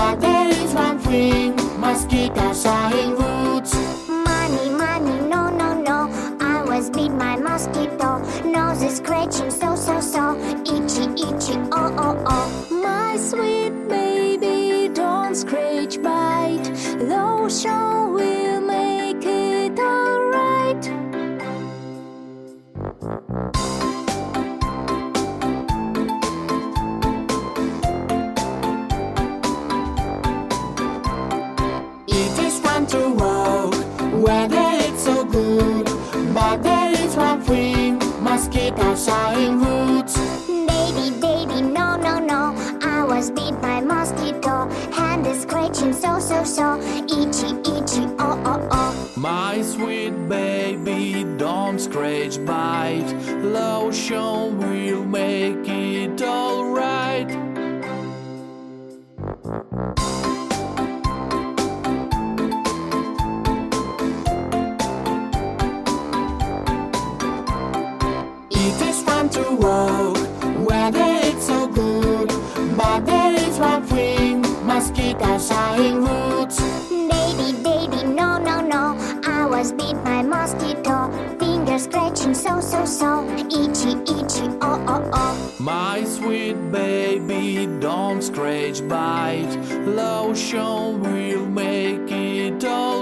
But there is one thing mosquitoes are in roots. Mommy, mommy, no, no, no. I was bit by mosquito. Nose is scratching so, so, so. Itchy, itchy, oh, oh, oh. My sweet baby, don't scratch, bite. Lotion. So good. But there is one thing, mosquitoes are in roots. Baby, baby, no, no, no. I was bit by mosquito. Hand is scratching, so, so, so. Itchy, itchy, oh, oh, oh. My sweet baby, don't scratch, bite. Lotion will make it alright. Fun to walk, weather it's so good. But there is one thing, mosquitoes are in roots. Baby, baby, no, no, no. I was bit by mosquito. Fingers scratching, so, so, so. Itchy, itchy, oh, oh, oh. My sweet baby, don't scratch, bite. Lotion will make it alright.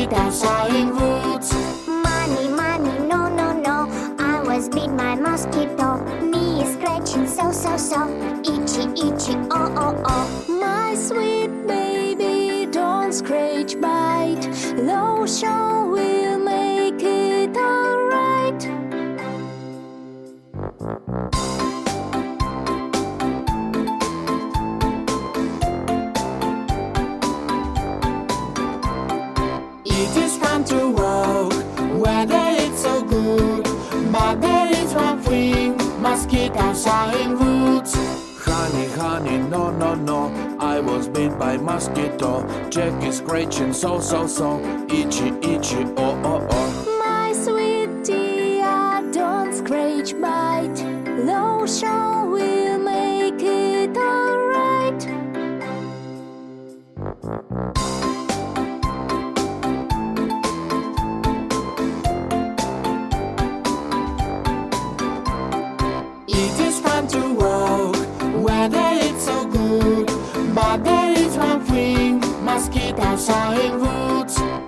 Mosquitoes are in roots. Money, money, no, no, no. I was bit by mosquito. Me is scratching, so, so, so. Itchy, itchy, oh, oh, oh. My sweet baby, don't scratch, bite. Lotion will make it alright. Are in roots. Honey, honey, no, no, no. I was bit by mosquito. Jack is scratching, so, so, so. Itchy, itchy, oh, oh, oh. My sweet dear, don't scratch, bite. Lotion will Fun to walk, weather it's so good. But there is one thing, mosquitoes are in roots.